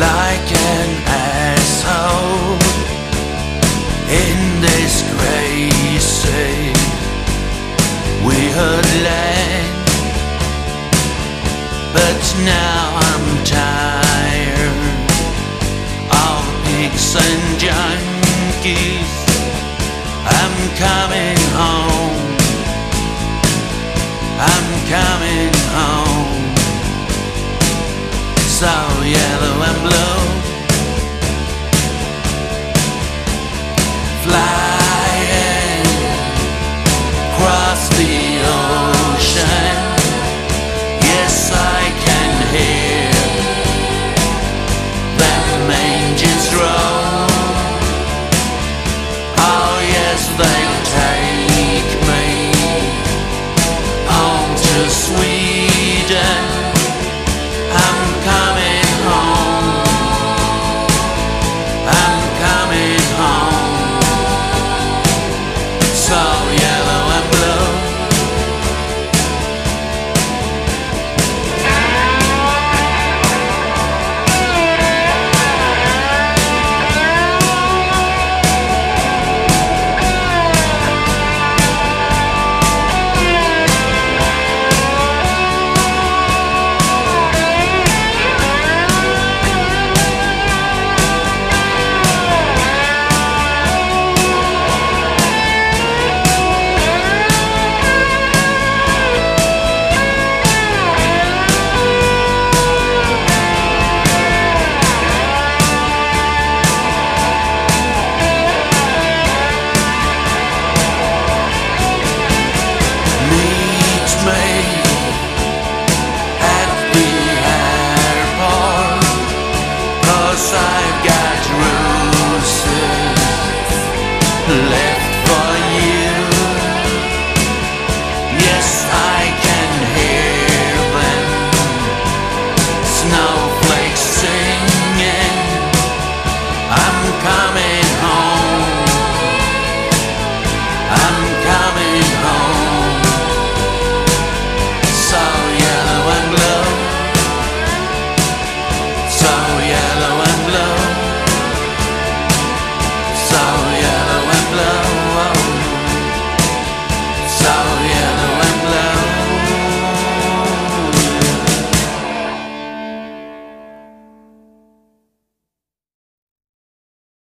an asshole in this crazy weird land. But now I'm tired of pigs and junkies. I'm coming So yellow and blue. Flying